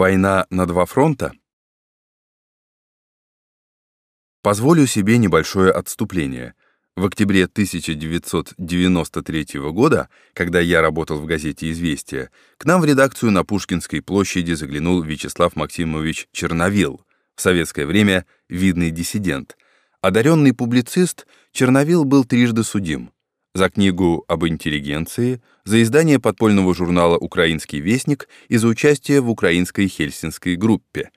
Война на два фронта? Позволю себе небольшое отступление. В октябре 1993 года, когда я работал в газете «Известия», к нам в редакцию на Пушкинской площади заглянул Вячеслав Максимович Черновил, в советское время видный диссидент. Одаренный публицист, Черновил был трижды судим за книгу об интеллигенции, за издание подпольного журнала «Украинский вестник» и за участие в украинской хельсинской группе.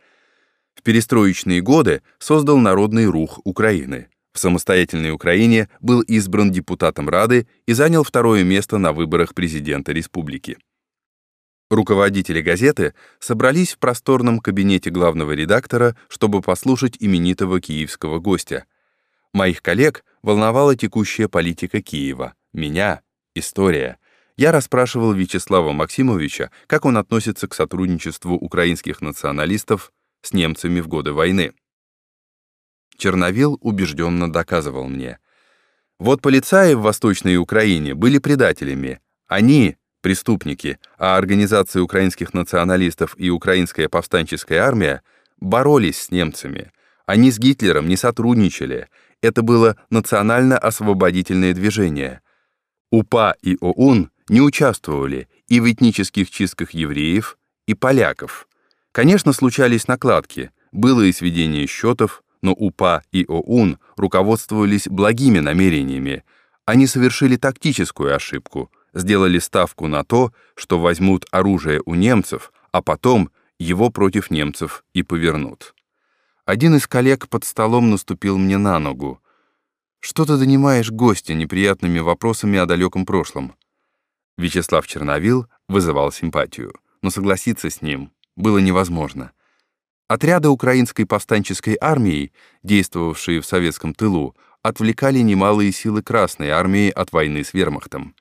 В перестроечные годы создал Народный рух Украины. В самостоятельной Украине был избран депутатом Рады и занял второе место на выборах президента республики. Руководители газеты собрались в просторном кабинете главного редактора, чтобы послушать именитого киевского гостя. Моих коллег волновала текущая политика Киева, меня — история. Я расспрашивал Вячеслава Максимовича, как он относится к сотрудничеству украинских националистов с немцами в годы войны. Черновил убежденно доказывал мне. Вот полицаи в Восточной Украине были предателями. Они — преступники, а организации украинских националистов и украинская повстанческая армия боролись с немцами. Они с Гитлером не сотрудничали, это было национально-освободительное движение. УПА и ОУН не участвовали и в этнических чистках евреев, и поляков. Конечно, случались накладки, было и сведение счетов, но УПА и ОУН руководствовались благими намерениями. Они совершили тактическую ошибку, сделали ставку на то, что возьмут оружие у немцев, а потом его против немцев и повернут. Один из коллег под столом наступил мне на ногу. «Что ты донимаешь гостя неприятными вопросами о далеком прошлом?» Вячеслав Черновил вызывал симпатию, но согласиться с ним было невозможно. Отряды украинской повстанческой армии, действовавшие в советском тылу, отвлекали немалые силы Красной армии от войны с вермахтом.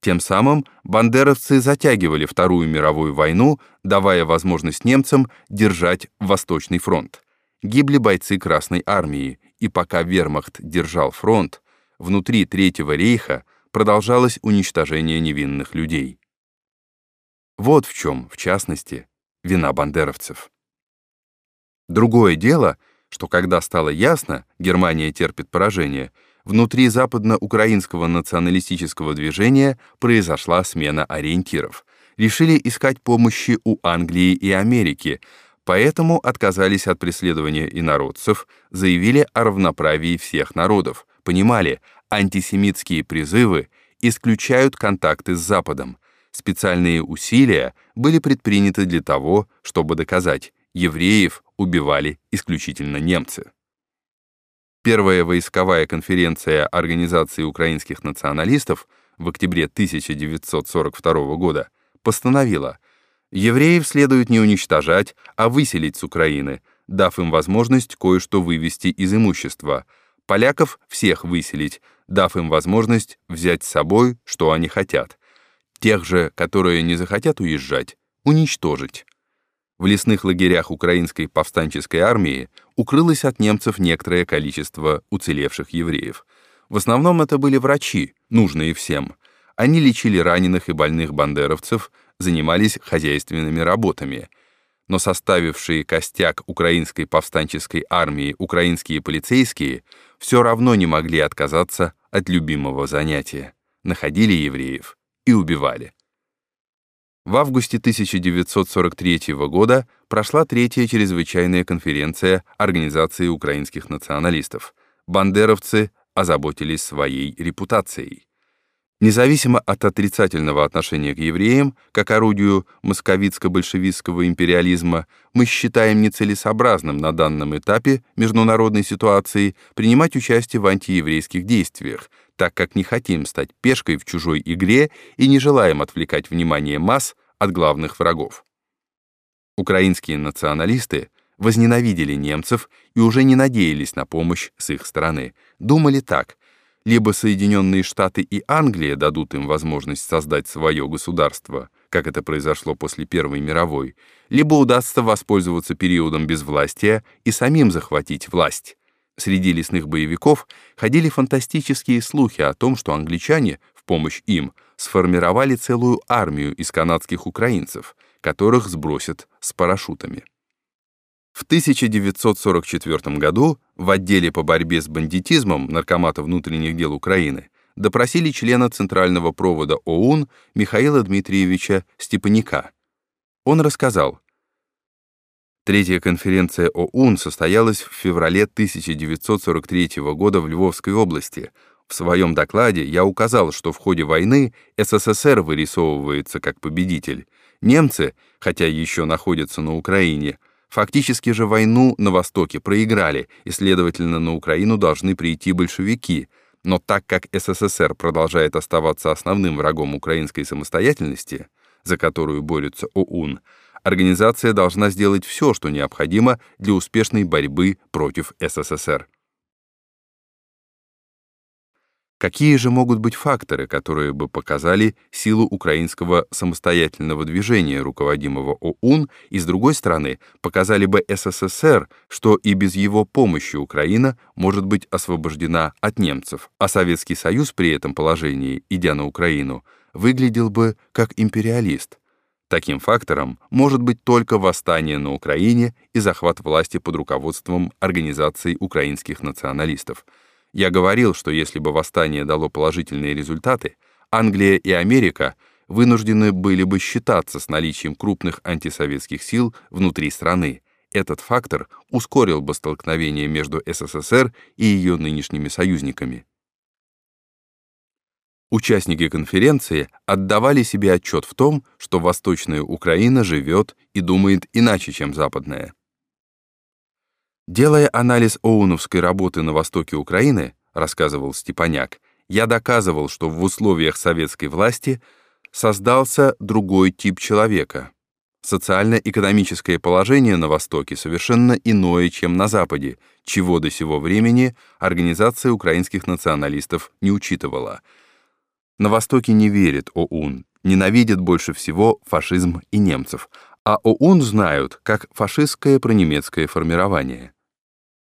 Тем самым бандеровцы затягивали Вторую мировую войну, давая возможность немцам держать Восточный фронт гибли бойцы Красной Армии, и пока вермахт держал фронт, внутри Третьего рейха продолжалось уничтожение невинных людей. Вот в чем, в частности, вина бандеровцев. Другое дело, что когда стало ясно, Германия терпит поражение, внутри западно-украинского националистического движения произошла смена ориентиров. Решили искать помощи у Англии и Америки, Поэтому отказались от преследования инородцев, заявили о равноправии всех народов, понимали, антисемитские призывы исключают контакты с Западом. Специальные усилия были предприняты для того, чтобы доказать, евреев убивали исключительно немцы. Первая войсковая конференция Организации украинских националистов в октябре 1942 года постановила – Евреев следует не уничтожать, а выселить с Украины, дав им возможность кое-что вывести из имущества. Поляков всех выселить, дав им возможность взять с собой, что они хотят. Тех же, которые не захотят уезжать, уничтожить. В лесных лагерях украинской повстанческой армии укрылось от немцев некоторое количество уцелевших евреев. В основном это были врачи, нужные всем. Они лечили раненых и больных бандеровцев – занимались хозяйственными работами, но составившие костяк украинской повстанческой армии украинские полицейские все равно не могли отказаться от любимого занятия, находили евреев и убивали. В августе 1943 года прошла третья чрезвычайная конференция Организации украинских националистов. Бандеровцы озаботились своей репутацией. Независимо от отрицательного отношения к евреям, как орудию московицко-большевистского империализма, мы считаем нецелесообразным на данном этапе международной ситуации принимать участие в антиеврейских действиях, так как не хотим стать пешкой в чужой игре и не желаем отвлекать внимание масс от главных врагов. Украинские националисты возненавидели немцев и уже не надеялись на помощь с их стороны. Думали так — либо Соединенные Штаты и Англия дадут им возможность создать свое государство, как это произошло после Первой мировой, либо удастся воспользоваться периодом безвластия и самим захватить власть. Среди лесных боевиков ходили фантастические слухи о том, что англичане в помощь им сформировали целую армию из канадских украинцев, которых сбросят с парашютами. В 1944 году в отделе по борьбе с бандитизмом Наркомата внутренних дел Украины допросили члена Центрального провода ОУН Михаила Дмитриевича Степаняка. Он рассказал, Третья конференция ОУН состоялась в феврале 1943 года в Львовской области. В своем докладе я указал, что в ходе войны СССР вырисовывается как победитель. Немцы, хотя еще находятся на Украине, фактически же войну на Востоке проиграли, и, следовательно, на Украину должны прийти большевики. Но так как СССР продолжает оставаться основным врагом украинской самостоятельности, за которую борется ОУН, организация должна сделать все, что необходимо для успешной борьбы против СССР. Какие же могут быть факторы, которые бы показали силу украинского самостоятельного движения, руководимого ОУН, и, с другой стороны, показали бы СССР, что и без его помощи Украина может быть освобождена от немцев, а Советский Союз при этом положении, идя на Украину, выглядел бы как империалист – Таким фактором может быть только восстание на Украине и захват власти под руководством Организации украинских националистов. Я говорил, что если бы восстание дало положительные результаты, Англия и Америка вынуждены были бы считаться с наличием крупных антисоветских сил внутри страны. Этот фактор ускорил бы столкновение между СССР и ее нынешними союзниками. Участники конференции отдавали себе отчет в том, что Восточная Украина живет и думает иначе, чем Западная. Делая анализ оуновской работы на востоке Украины, рассказывал Степаняк, я доказывал, что в условиях советской власти создался другой тип человека. Социально-экономическое положение на Востоке совершенно иное, чем на Западе, чего до сего времени Организация украинских националистов не учитывала — на Востоке не верит ОУН, ненавидят больше всего фашизм и немцев, а ОУН знают как фашистское пронемецкое формирование.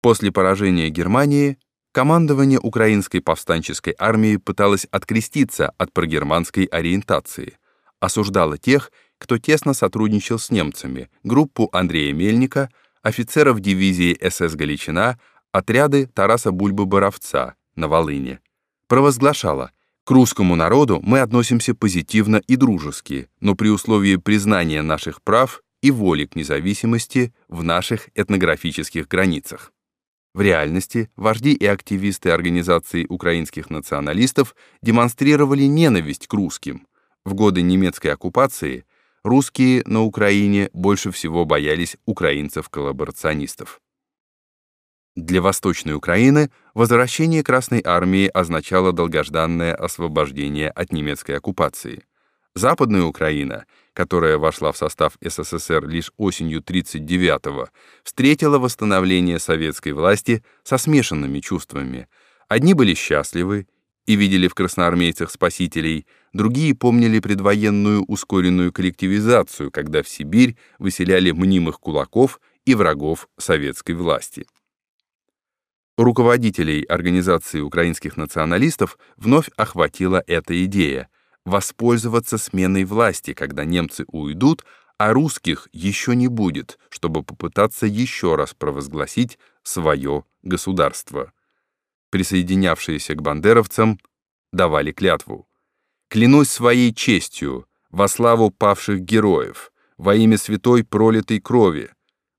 После поражения Германии командование украинской повстанческой армии пыталось откреститься от прогерманской ориентации, осуждало тех, кто тесно сотрудничал с немцами, группу Андрея Мельника, офицеров дивизии СС «Галичина», отряды Тараса Бульбы-Боровца на Волыне. Провозглашала – к русскому народу мы относимся позитивно и дружески, но при условии признания наших прав и воли к независимости в наших этнографических границах. В реальности вожди и активисты организации украинских националистов демонстрировали ненависть к русским. В годы немецкой оккупации русские на Украине больше всего боялись украинцев-коллаборационистов. Для Восточной Украины возвращение Красной Армии означало долгожданное освобождение от немецкой оккупации. Западная Украина, которая вошла в состав СССР лишь осенью 1939-го, встретила восстановление советской власти со смешанными чувствами. Одни были счастливы и видели в красноармейцах спасителей, другие помнили предвоенную ускоренную коллективизацию, когда в Сибирь выселяли мнимых кулаков и врагов советской власти. Руководителей Организации украинских националистов вновь охватила эта идея — воспользоваться сменой власти, когда немцы уйдут, а русских еще не будет, чтобы попытаться еще раз провозгласить свое государство. Присоединявшиеся к бандеровцам давали клятву. «Клянусь своей честью, во славу павших героев, во имя святой пролитой крови,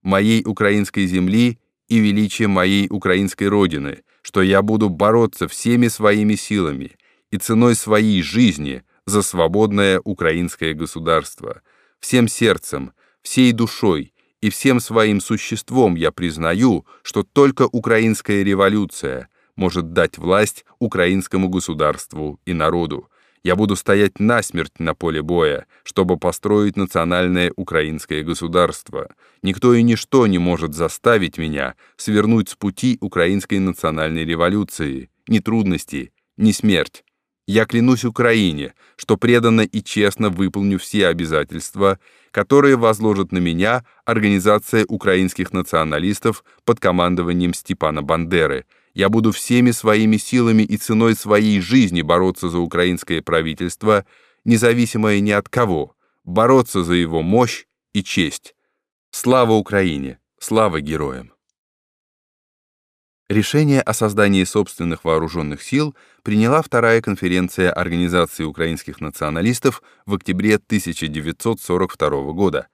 моей украинской земли и величие моей украинской родины, что я буду бороться всеми своими силами и ценой своей жизни за свободное украинское государство. Всем сердцем, всей душой и всем своим существом я признаю, что только украинская революция может дать власть украинскому государству и народу, я буду стоять насмерть на поле боя, чтобы построить национальное украинское государство. Никто и ничто не может заставить меня свернуть с пути украинской национальной революции. Ни трудности, ни смерть. Я клянусь Украине, что преданно и честно выполню все обязательства, которые возложит на меня Организация украинских националистов под командованием Степана Бандеры – я буду всеми своими силами и ценой своей жизни бороться за украинское правительство, независимое ни от кого, бороться за его мощь и честь. Слава Украине! Слава героям! Решение о создании собственных вооруженных сил приняла Вторая конференция Организации украинских националистов в октябре 1942 года.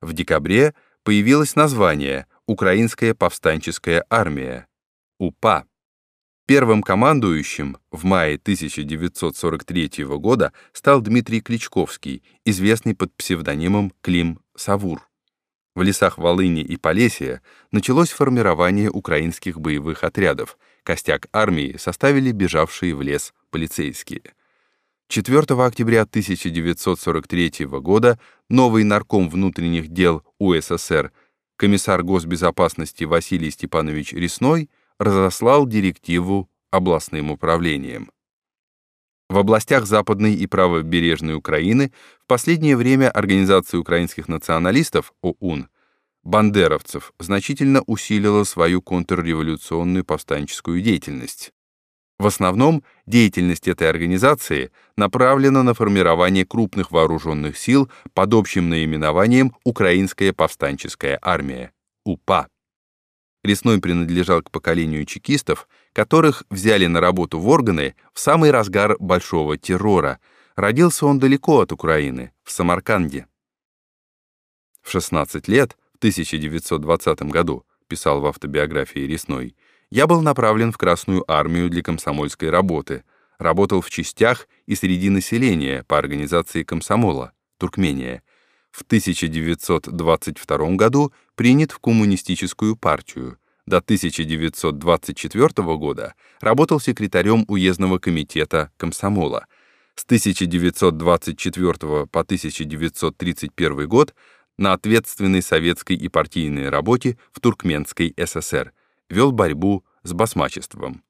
В декабре появилось название «Украинская повстанческая армия» — УПА. Первым командующим в мае 1943 года стал Дмитрий Кличковский, известный под псевдонимом Клим Савур. В лесах Волыни и Полесья началось формирование украинских боевых отрядов. Костяк армии составили бежавшие в лес полицейские. 4 октября 1943 года новый нарком внутренних дел УССР, комиссар госбезопасности Василий Степанович Ресной, разослал директиву областным управлениям. В областях Западной и правобережной Украины в последнее время Организация украинских националистов ОУН бандеровцев значительно усилила свою контрреволюционную повстанческую деятельность. В основном деятельность этой организации направлена на формирование крупных вооруженных сил под общим наименованием Украинская повстанческая армия, УПА. Ресной принадлежал к поколению чекистов, которых взяли на работу в органы в самый разгар большого террора. Родился он далеко от Украины, в Самарканде. В 16 лет, в 1920 году, писал в автобиографии Ресной, я был направлен в Красную армию для комсомольской работы, работал в частях и среди населения по организации комсомола, Туркмения. В 1922 году принят в коммунистическую партию. До 1924 года работал секретарем уездного комитета комсомола. С 1924 по 1931 год на ответственной советской и партийной работе в Туркменской ССР, вел борьбу с басмачеством.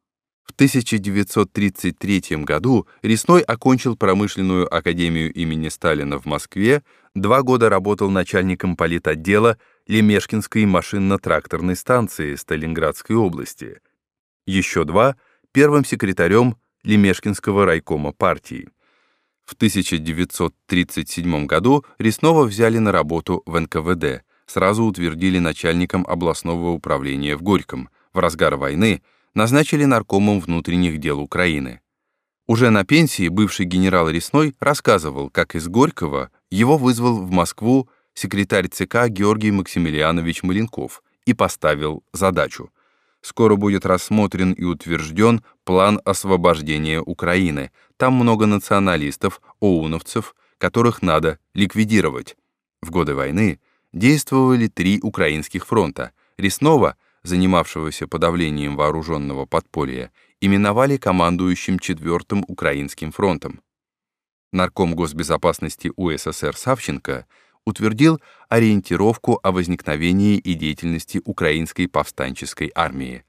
В 1933 году Ресной окончил промышленную академию имени Сталина в Москве, два года работал начальником политотдела Лемешкинской машинно-тракторной станции Сталинградской области. Еще два — первым секретарем Лемешкинского райкома партии. В 1937 году Реснова взяли на работу в НКВД, сразу утвердили начальником областного управления в Горьком. В разгар войны — назначили наркомом внутренних дел Украины. Уже на пенсии бывший генерал Ресной рассказывал, как из Горького его вызвал в Москву секретарь ЦК Георгий Максимилианович Маленков и поставил задачу. Скоро будет рассмотрен и утвержден план освобождения Украины. Там много националистов, оуновцев, которых надо ликвидировать. В годы войны действовали три украинских фронта. Реснова — занимавшегося подавлением вооруженного подполья, именовали командующим Четвертым Украинским фронтом. Нарком госбезопасности УССР Савченко утвердил ориентировку о возникновении и деятельности Украинской повстанческой армии.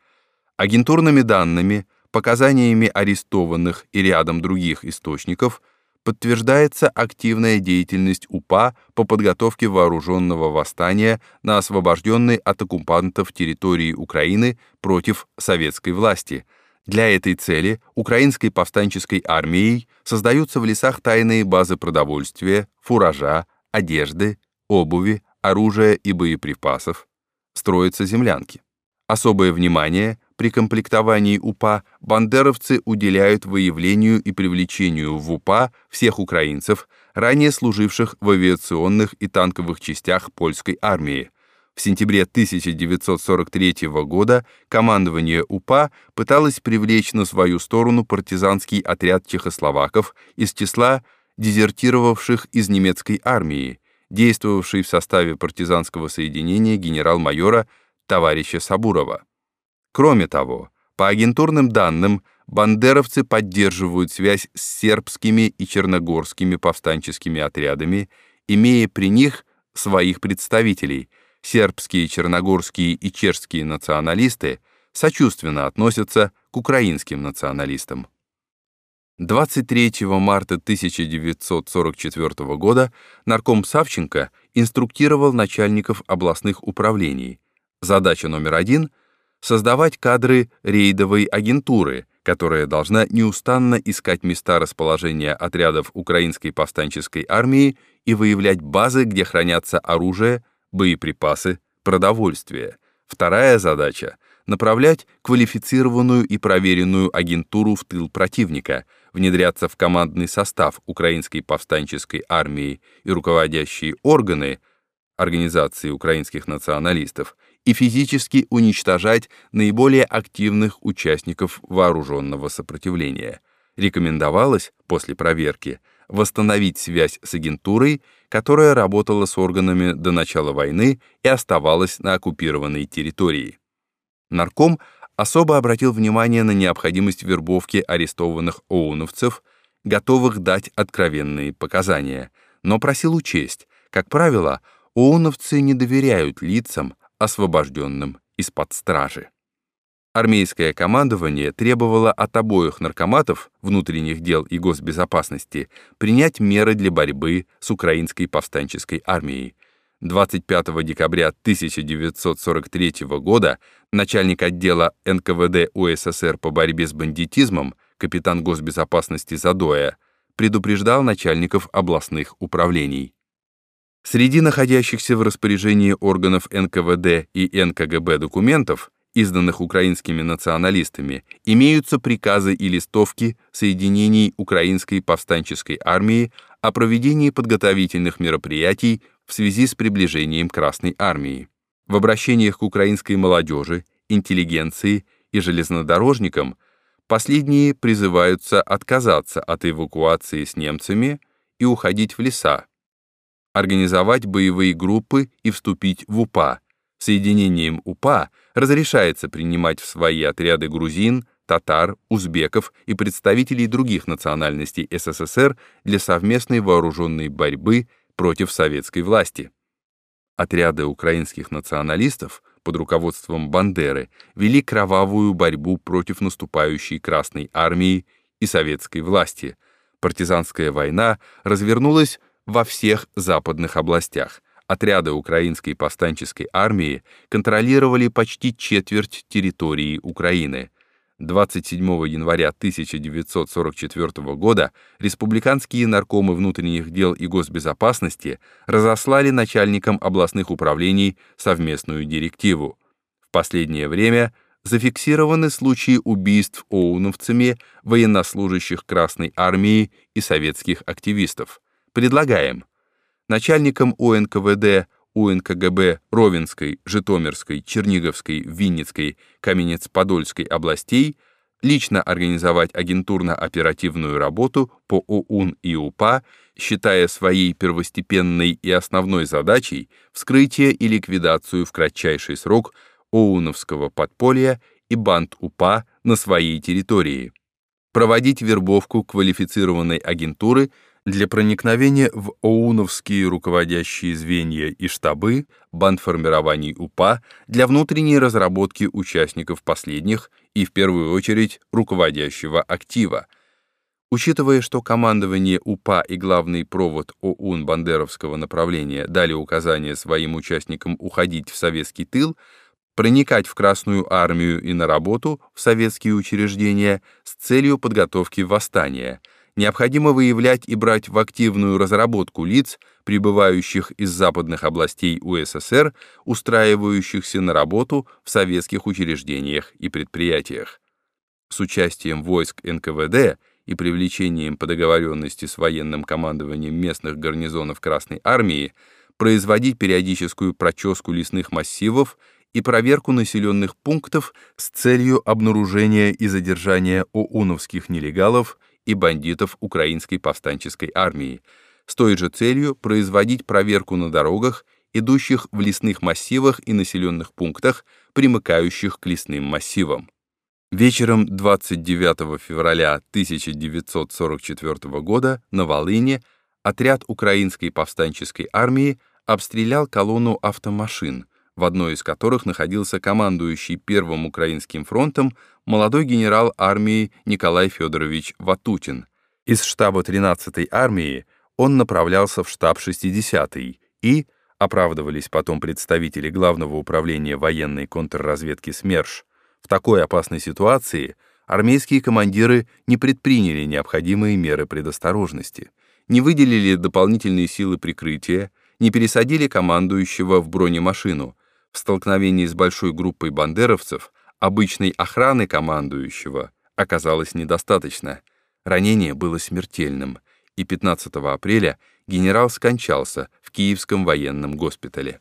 Агентурными данными, показаниями арестованных и рядом других источников – подтверждается активная деятельность УПА по подготовке вооруженного восстания на освобожденной от оккупантов территории Украины против советской власти. Для этой цели украинской повстанческой армией создаются в лесах тайные базы продовольствия, фуража, одежды, обуви, оружия и боеприпасов. Строятся землянки. Особое внимание при комплектовании УПА бандеровцы уделяют выявлению и привлечению в УПА всех украинцев, ранее служивших в авиационных и танковых частях польской армии. В сентябре 1943 года командование УПА пыталось привлечь на свою сторону партизанский отряд чехословаков из числа дезертировавших из немецкой армии, действовавший в составе партизанского соединения генерал-майора товарища Сабурова. Кроме того, по агентурным данным, бандеровцы поддерживают связь с сербскими и черногорскими повстанческими отрядами, имея при них своих представителей. Сербские, черногорские и чешские националисты сочувственно относятся к украинским националистам. 23 марта 1944 года нарком Савченко инструктировал начальников областных управлений. Задача номер один создавать кадры рейдовой агентуры, которая должна неустанно искать места расположения отрядов украинской повстанческой армии и выявлять базы, где хранятся оружие, боеприпасы, продовольствие. Вторая задача — направлять квалифицированную и проверенную агентуру в тыл противника, внедряться в командный состав Украинской повстанческой армии и руководящие органы Организации украинских националистов и физически уничтожать наиболее активных участников вооруженного сопротивления. Рекомендовалось после проверки восстановить связь с агентурой, которая работала с органами до начала войны и оставалась на оккупированной территории. Нарком особо обратил внимание на необходимость вербовки арестованных оуновцев, готовых дать откровенные показания, но просил учесть, как правило, оуновцы не доверяют лицам, освобожденным из-под стражи. Армейское командование требовало от обоих наркоматов внутренних дел и госбезопасности принять меры для борьбы с украинской повстанческой армией. 25 декабря 1943 года начальник отдела НКВД УССР по борьбе с бандитизмом, капитан госбезопасности Задоя, предупреждал начальников областных управлений. Среди находящихся в распоряжении органов НКВД и НКГБ документов, изданных украинскими националистами, имеются приказы и листовки соединений Украинской повстанческой армии о проведении подготовительных мероприятий в связи с приближением Красной армии. В обращениях к украинской молодежи, интеллигенции и железнодорожникам последние призываются отказаться от эвакуации с немцами и уходить в леса, организовать боевые группы и вступить в УПА. Соединением УПА разрешается принимать в свои отряды грузин, татар, узбеков и представителей других национальностей СССР для совместной вооруженной борьбы против советской власти. Отряды украинских националистов под руководством Бандеры вели кровавую борьбу против наступающей Красной армии и советской власти. Партизанская война развернулась во всех западных областях. Отряды украинской повстанческой армии контролировали почти четверть территории Украины. 27 января 1944 года республиканские наркомы внутренних дел и госбезопасности разослали начальникам областных управлений совместную директиву. В последнее время зафиксированы случаи убийств оуновцами военнослужащих Красной армии и советских активистов. Предлагаем начальникам УНКВД, УНКГБ Ровенской, Житомирской, Черниговской, Винницкой, Каменец-Подольской областей лично организовать агентурно-оперативную работу по ОУН и УПА, считая своей первостепенной и основной задачей вскрытие и ликвидацию в кратчайший срок ОУНовского подполья и банд УПА на своей территории. Проводить вербовку квалифицированной агентуры – для проникновения в ОУНовские руководящие звенья и штабы бандформирований УПА для внутренней разработки участников последних и, в первую очередь, руководящего актива. Учитывая, что командование УПА и главный провод ОУН бандеровского направления дали указание своим участникам уходить в советский тыл, проникать в Красную армию и на работу в советские учреждения с целью подготовки восстания – необходимо выявлять и брать в активную разработку лиц, прибывающих из западных областей УССР, устраивающихся на работу в советских учреждениях и предприятиях. С участием войск НКВД и привлечением по договоренности с военным командованием местных гарнизонов Красной Армии производить периодическую проческу лесных массивов и проверку населенных пунктов с целью обнаружения и задержания ОУНовских нелегалов и бандитов украинской повстанческой армии, с той же целью производить проверку на дорогах, идущих в лесных массивах и населенных пунктах, примыкающих к лесным массивам. Вечером 29 февраля 1944 года на Волыне отряд украинской повстанческой армии обстрелял колонну автомашин, в одной из которых находился командующий Первым Украинским фронтом молодой генерал армии Николай Федорович Ватутин. Из штаба 13-й армии он направлялся в штаб 60-й и, оправдывались потом представители Главного управления военной контрразведки СМЕРШ, в такой опасной ситуации армейские командиры не предприняли необходимые меры предосторожности. не выделили дополнительные силы прикрытия, не пересадили командующего в бронемашину. В столкновении с большой группой бандеровцев обычной охраны командующего оказалось недостаточно. Ранение было смертельным, и 15 апреля генерал скончался в Киевском военном госпитале.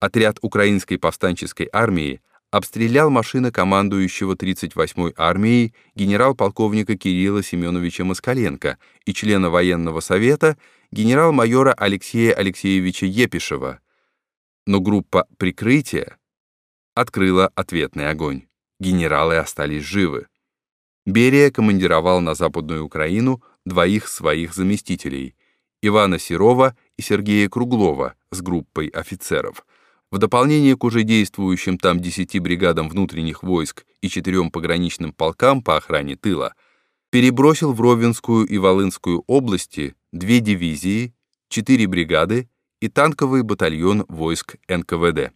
Отряд украинской повстанческой армии обстрелял машины командующего 38-й армией генерал-полковника Кирилла Семеновича Москаленко и члена военного совета генерал-майора Алексея Алексеевича Епишева, но группа прикрытия открыла ответный огонь. Генералы остались живы. Берия командировал на Западную Украину двоих своих заместителей — Ивана Серова и Сергея Круглова с группой офицеров — в дополнение к уже действующим там 10 бригадам внутренних войск и четырем пограничным полкам по охране тыла, перебросил в Ровенскую и Волынскую области две дивизии, четыре бригады и танковый батальон войск НКВД.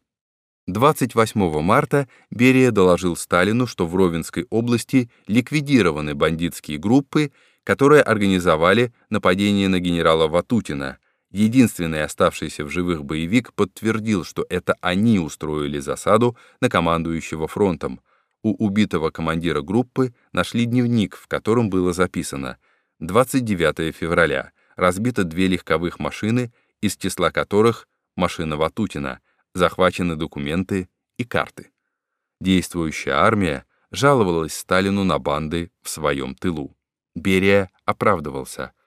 28 марта Берия доложил Сталину, что в Ровенской области ликвидированы бандитские группы, которые организовали нападение на генерала Ватутина — Единственный оставшийся в живых боевик подтвердил, что это они устроили засаду на командующего фронтом. У убитого командира группы нашли дневник, в котором было записано 29 февраля. Разбито две легковых машины, из числа которых машина Ватутина, захвачены документы и карты. Действующая армия жаловалась Сталину на банды в своем тылу. Берия оправдывался —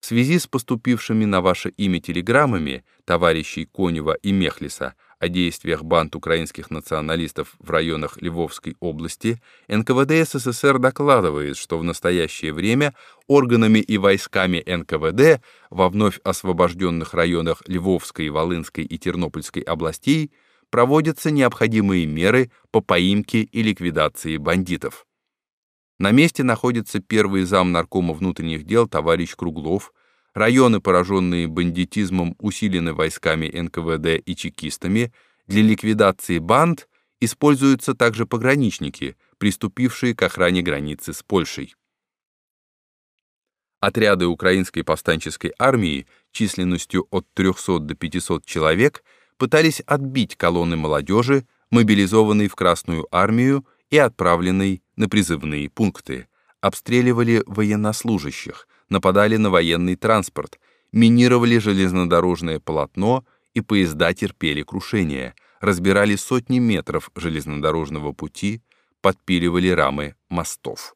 в связи с поступившими на ваше имя телеграммами товарищей Конева и Мехлиса о действиях банд украинских националистов в районах Львовской области, НКВД СССР докладывает, что в настоящее время органами и войсками НКВД во вновь освобожденных районах Львовской, Волынской и Тернопольской областей проводятся необходимые меры по поимке и ликвидации бандитов. На месте находится первый зам наркома внутренних дел товарищ Круглов. Районы, пораженные бандитизмом, усилены войсками НКВД и чекистами. Для ликвидации банд используются также пограничники, приступившие к охране границы с Польшей. Отряды украинской повстанческой армии численностью от 300 до 500 человек пытались отбить колонны молодежи, мобилизованной в Красную армию и отправленной на призывные пункты, обстреливали военнослужащих, нападали на военный транспорт, минировали железнодорожное полотно и поезда терпели крушение, разбирали сотни метров железнодорожного пути, подпиливали рамы мостов.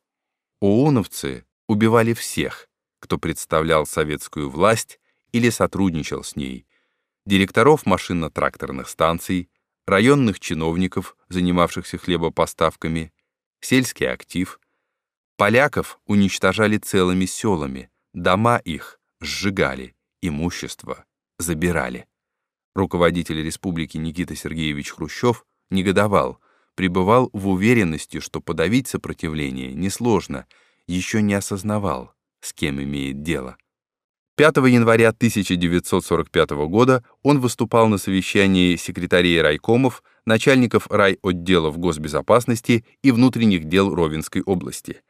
ООНовцы убивали всех, кто представлял советскую власть или сотрудничал с ней, директоров машинно-тракторных станций, районных чиновников, занимавшихся хлебопоставками, сельский актив. Поляков уничтожали целыми селами, дома их сжигали, имущество забирали. Руководитель республики Никита Сергеевич Хрущев негодовал, пребывал в уверенности, что подавить сопротивление несложно, еще не осознавал, с кем имеет дело. 5 января 1945 года он выступал на совещании секретарей райкомов, начальников райотделов госбезопасности и внутренних дел Ровенской области.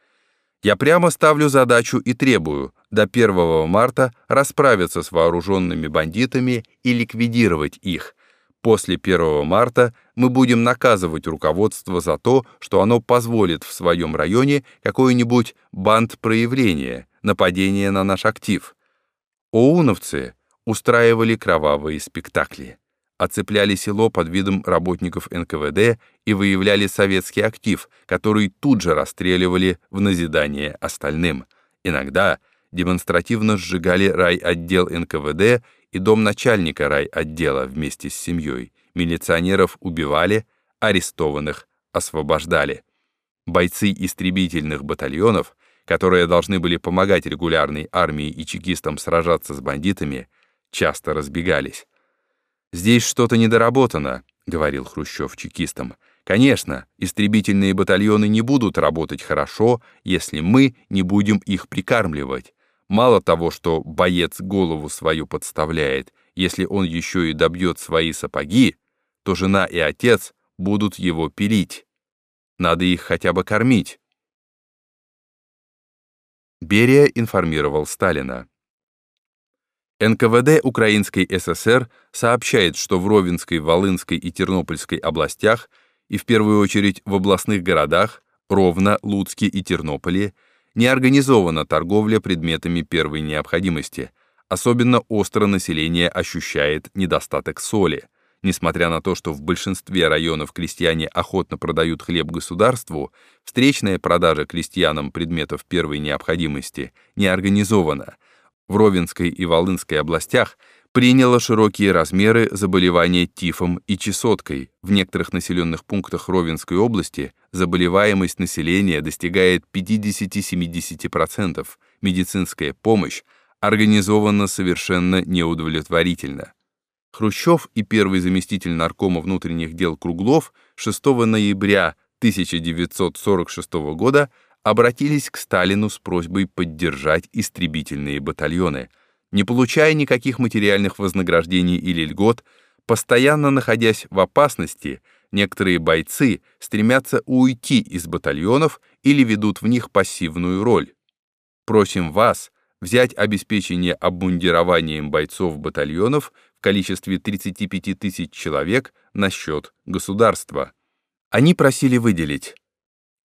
Я прямо ставлю задачу и требую до 1 марта расправиться с вооруженными бандитами и ликвидировать их. После 1 марта мы будем наказывать руководство за то, что оно позволит в своем районе какое-нибудь банд-проявление, нападение на наш актив. Оуновцы устраивали кровавые спектакли, оцепляли село под видом работников НКВД и выявляли советский актив, который тут же расстреливали в назидание остальным. Иногда демонстративно сжигали райотдел НКВД и дом начальника райотдела вместе с семьей. Милиционеров убивали, арестованных освобождали. Бойцы истребительных батальонов которые должны были помогать регулярной армии и чекистам сражаться с бандитами, часто разбегались. «Здесь что-то недоработано», — говорил Хрущев чекистам. «Конечно, истребительные батальоны не будут работать хорошо, если мы не будем их прикармливать. Мало того, что боец голову свою подставляет, если он еще и добьет свои сапоги, то жена и отец будут его пилить. Надо их хотя бы кормить. Берия информировал Сталина. НКВД Украинской ССР сообщает, что в Ровенской, Волынской и Тернопольской областях и в первую очередь в областных городах Ровно, Луцке и Тернополе не организована торговля предметами первой необходимости. Особенно остро население ощущает недостаток соли. Несмотря на то, что в большинстве районов крестьяне охотно продают хлеб государству, встречная продажа крестьянам предметов первой необходимости не организована. В Ровенской и Волынской областях приняло широкие размеры заболевание тифом и чесоткой. В некоторых населенных пунктах Ровенской области заболеваемость населения достигает 50-70%. Медицинская помощь организована совершенно неудовлетворительно. Хрущев и первый заместитель наркома внутренних дел Круглов 6 ноября 1946 года обратились к Сталину с просьбой поддержать истребительные батальоны. Не получая никаких материальных вознаграждений или льгот, постоянно находясь в опасности, некоторые бойцы стремятся уйти из батальонов или ведут в них пассивную роль. Просим вас взять обеспечение обмундированием бойцов батальонов количестве 35 тысяч человек на счет государства. Они просили выделить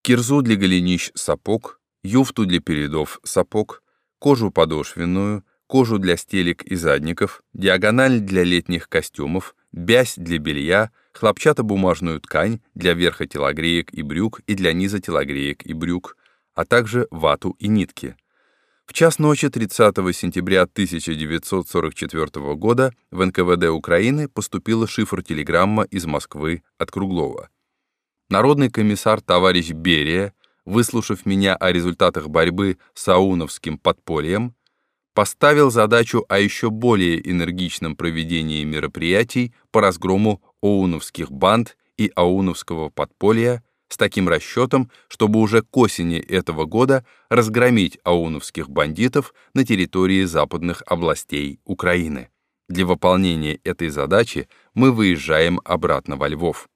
кирзу для голенищ сапог, юфту для передов сапог, кожу подошвенную, кожу для стелек и задников, диагональ для летних костюмов, бязь для белья, хлопчатобумажную ткань для верха телогреек и брюк и для низа телогреек и брюк, а также вату и нитки. В час ночи 30 сентября 1944 года в НКВД Украины поступила шифр-телеграмма из Москвы от Круглова. Народный комиссар товарищ Берия, выслушав меня о результатах борьбы с Ауновским подпольем, поставил задачу о еще более энергичном проведении мероприятий по разгрому оуновских банд и ауновского подполья с таким расчетом, чтобы уже к осени этого года разгромить ауновских бандитов на территории западных областей Украины. Для выполнения этой задачи мы выезжаем обратно во Львов.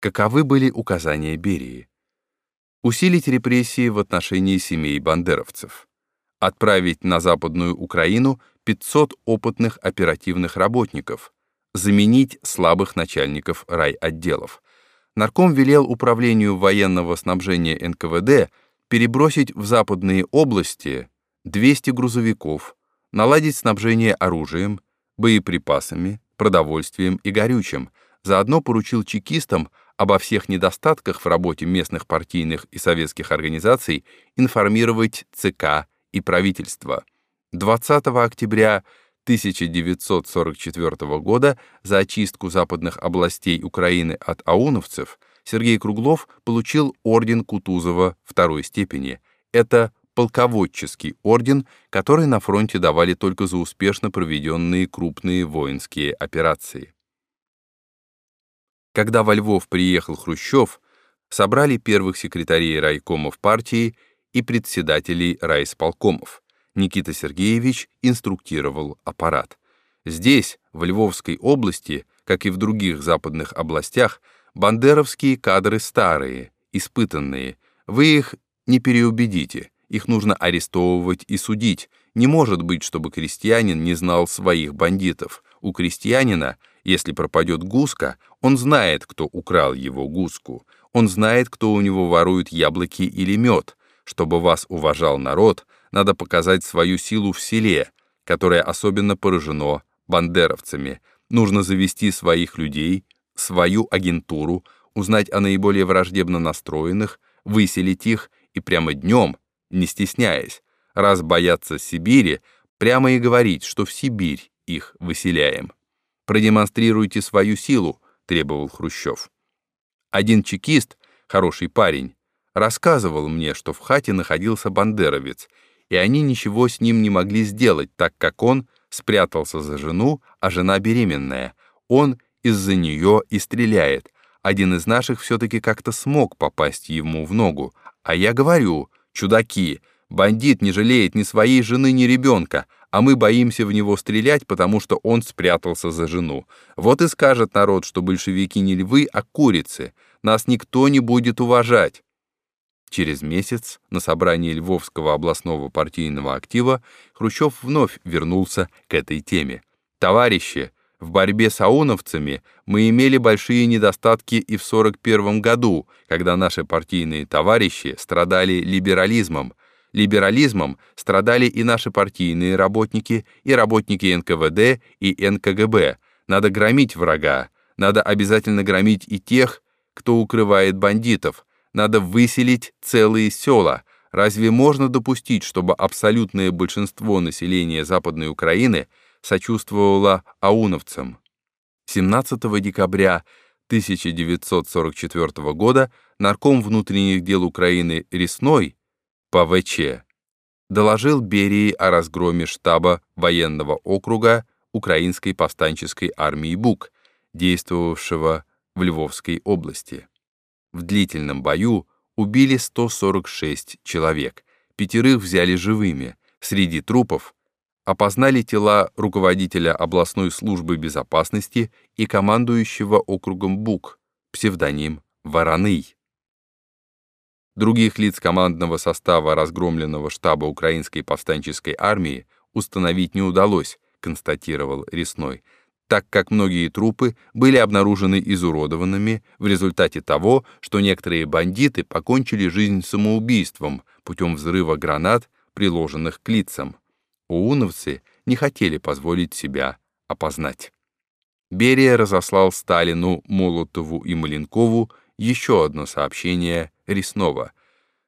Каковы были указания Берии? Усилить репрессии в отношении семей бандеровцев. Отправить на Западную Украину 500 опытных оперативных работников. Заменить слабых начальников райотделов нарком велел Управлению военного снабжения НКВД перебросить в западные области 200 грузовиков, наладить снабжение оружием, боеприпасами, продовольствием и горючим, заодно поручил чекистам обо всех недостатках в работе местных партийных и советских организаций информировать ЦК и правительство. 20 октября 1944 года за очистку западных областей Украины от ауновцев Сергей Круглов получил орден Кутузова второй степени. Это полководческий орден, который на фронте давали только за успешно проведенные крупные воинские операции. Когда во Львов приехал Хрущев, собрали первых секретарей райкомов партии и председателей райисполкомов. Никита Сергеевич инструктировал аппарат. Здесь, в Львовской области, как и в других западных областях, бандеровские кадры старые, испытанные. Вы их не переубедите, их нужно арестовывать и судить. Не может быть, чтобы крестьянин не знал своих бандитов. У крестьянина, если пропадет гуска, он знает, кто украл его гуску. Он знает, кто у него ворует яблоки или мед. Чтобы вас уважал народ, надо показать свою силу в селе, которое особенно поражено бандеровцами. Нужно завести своих людей, свою агентуру, узнать о наиболее враждебно настроенных, выселить их и прямо днем, не стесняясь, раз боятся Сибири, прямо и говорить, что в Сибирь их выселяем. Продемонстрируйте свою силу, требовал Хрущев. Один чекист, хороший парень, рассказывал мне, что в хате находился бандеровец, и они ничего с ним не могли сделать, так как он спрятался за жену, а жена беременная. Он из-за нее и стреляет. Один из наших все-таки как-то смог попасть ему в ногу. А я говорю, чудаки, бандит не жалеет ни своей жены, ни ребенка, а мы боимся в него стрелять, потому что он спрятался за жену. Вот и скажет народ, что большевики не львы, а курицы. Нас никто не будет уважать. Через месяц на собрании Львовского областного партийного актива Хрущев вновь вернулся к этой теме. «Товарищи, в борьбе с ауновцами мы имели большие недостатки и в 1941 году, когда наши партийные товарищи страдали либерализмом. Либерализмом страдали и наши партийные работники, и работники НКВД и НКГБ. Надо громить врага, надо обязательно громить и тех, кто укрывает бандитов, надо выселить целые села. Разве можно допустить, чтобы абсолютное большинство населения Западной Украины сочувствовало ауновцам? 17 декабря 1944 года нарком внутренних дел Украины Ресной, ПВЧ, доложил Берии о разгроме штаба военного округа Украинской повстанческой армии БУК, действовавшего в Львовской области. В длительном бою убили 146 человек, пятерых взяли живыми. Среди трупов опознали тела руководителя областной службы безопасности и командующего округом БУК, псевдоним Вороный. Других лиц командного состава разгромленного штаба Украинской повстанческой армии установить не удалось, констатировал Ресной, так как многие трупы были обнаружены изуродованными в результате того, что некоторые бандиты покончили жизнь самоубийством путем взрыва гранат, приложенных к лицам. Ууновцы не хотели позволить себя опознать. Берия разослал Сталину, Молотову и Маленкову еще одно сообщение Реснова.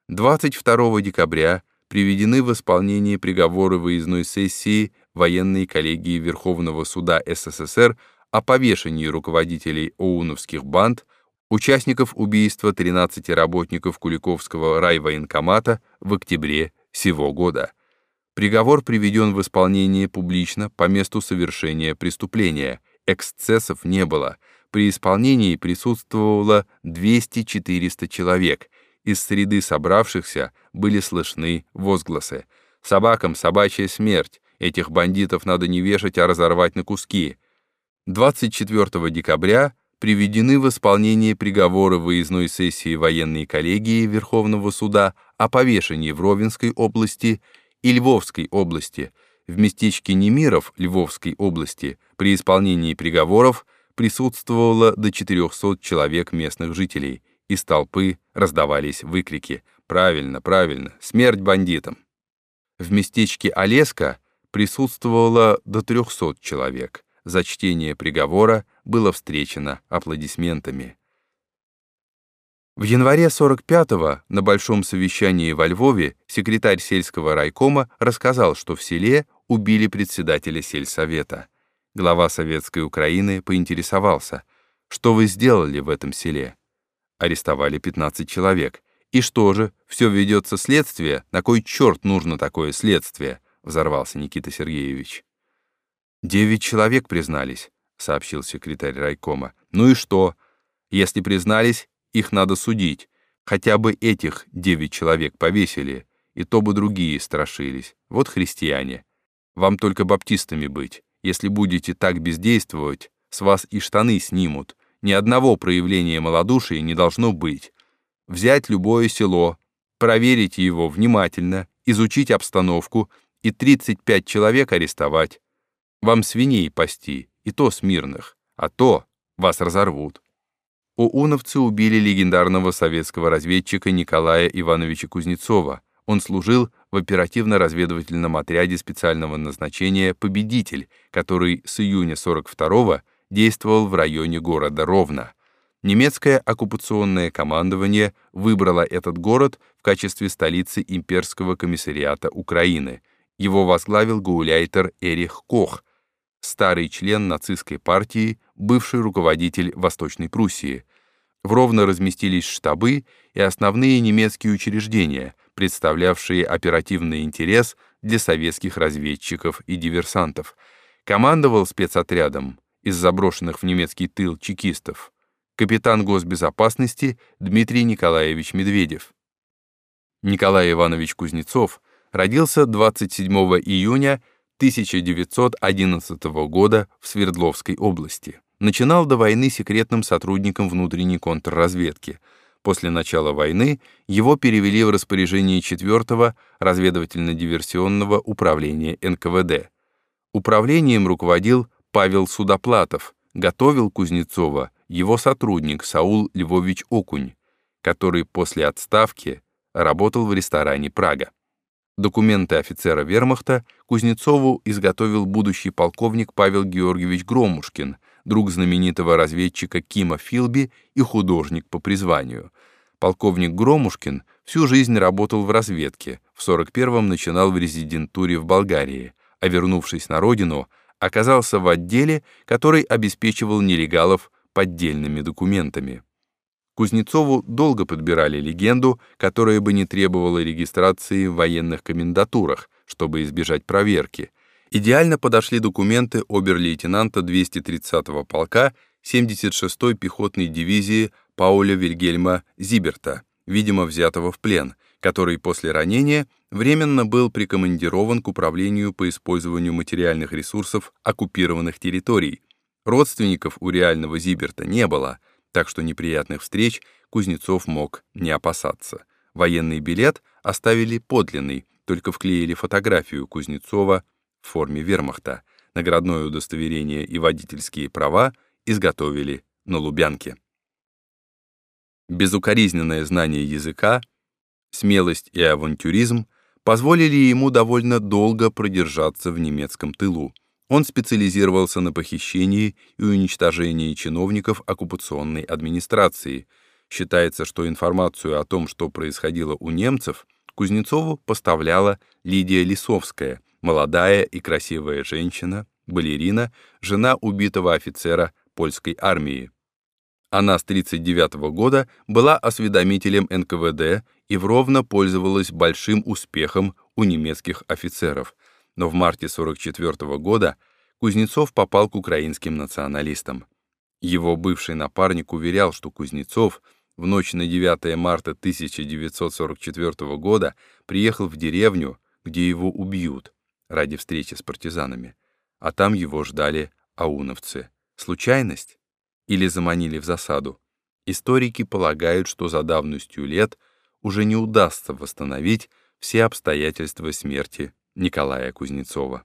22 декабря приведены в исполнение приговоры выездной сессии военной коллегии Верховного суда СССР о повешении руководителей ОУНовских банд, участников убийства 13 работников Куликовского райвоенкомата в октябре сего года. Приговор приведен в исполнение публично по месту совершения преступления. Эксцессов не было. При исполнении присутствовало 200-400 человек. Из среды собравшихся были слышны возгласы. «Собакам собачья смерть! Этих бандитов надо не вешать, а разорвать на куски. 24 декабря приведены в исполнение приговоры выездной сессии военной коллегии Верховного суда о повешении в Ровенской области и Львовской области. В местечке Немиров Львовской области при исполнении приговоров присутствовало до 400 человек местных жителей. Из толпы раздавались выкрики «Правильно, правильно! Смерть бандитам!». В местечке Олеска присутствовало до 300 человек. За чтение приговора было встречено аплодисментами. В январе 45-го на большом совещании во Львове секретарь сельского райкома рассказал, что в селе убили председателя сельсовета. Глава Советской Украины поинтересовался, что вы сделали в этом селе? Арестовали 15 человек. И что же, все ведется следствие? На кой черт нужно такое следствие? — взорвался Никита Сергеевич. «Девять человек признались», — сообщил секретарь райкома. «Ну и что? Если признались, их надо судить. Хотя бы этих девять человек повесили, и то бы другие страшились. Вот христиане. Вам только баптистами быть. Если будете так бездействовать, с вас и штаны снимут. Ни одного проявления малодушия не должно быть. Взять любое село, проверить его внимательно, изучить обстановку и 35 человек арестовать. Вам свиней пасти, и то смирных, а то вас разорвут. ОУНовцы убили легендарного советского разведчика Николая Ивановича Кузнецова. Он служил в оперативно-разведывательном отряде специального назначения «Победитель», который с июня 42-го действовал в районе города Ровно. Немецкое оккупационное командование выбрало этот город в качестве столицы имперского комиссариата Украины — его возглавил гауляйтер Эрих Кох, старый член нацистской партии, бывший руководитель Восточной Пруссии. В Ровно разместились штабы и основные немецкие учреждения, представлявшие оперативный интерес для советских разведчиков и диверсантов. Командовал спецотрядом из заброшенных в немецкий тыл чекистов капитан госбезопасности Дмитрий Николаевич Медведев. Николай Иванович Кузнецов — родился 27 июня 1911 года в Свердловской области. Начинал до войны секретным сотрудником внутренней контрразведки. После начала войны его перевели в распоряжение 4-го разведывательно-диверсионного управления НКВД. Управлением руководил Павел Судоплатов, готовил Кузнецова его сотрудник Саул Львович Окунь, который после отставки работал в ресторане «Прага». Документы офицера вермахта Кузнецову изготовил будущий полковник Павел Георгиевич Громушкин, друг знаменитого разведчика Кима Филби и художник по призванию. Полковник Громушкин всю жизнь работал в разведке, в 41-м начинал в резидентуре в Болгарии, а вернувшись на родину, оказался в отделе, который обеспечивал нелегалов поддельными документами. Кузнецову долго подбирали легенду, которая бы не требовала регистрации в военных комендатурах, чтобы избежать проверки. Идеально подошли документы обер-лейтенанта 230-го полка 76-й пехотной дивизии Пауля Вильгельма Зиберта, видимо, взятого в плен, который после ранения временно был прикомандирован к управлению по использованию материальных ресурсов оккупированных территорий. Родственников у реального Зиберта не было — так что неприятных встреч Кузнецов мог не опасаться. Военный билет оставили подлинный, только вклеили фотографию Кузнецова в форме вермахта. Наградное удостоверение и водительские права изготовили на Лубянке. Безукоризненное знание языка, смелость и авантюризм позволили ему довольно долго продержаться в немецком тылу. Он специализировался на похищении и уничтожении чиновников оккупационной администрации. Считается, что информацию о том, что происходило у немцев, Кузнецову поставляла Лидия Лисовская, молодая и красивая женщина, балерина, жена убитого офицера польской армии. Она с 1939 года была осведомителем НКВД и вровно пользовалась большим успехом у немецких офицеров, но в марте 1944 года Кузнецов попал к украинским националистам. Его бывший напарник уверял, что Кузнецов в ночь на 9 марта 1944 года приехал в деревню, где его убьют ради встречи с партизанами, а там его ждали ауновцы. Случайность? Или заманили в засаду? Историки полагают, что за давностью лет уже не удастся восстановить все обстоятельства смерти Николая Кузнецова.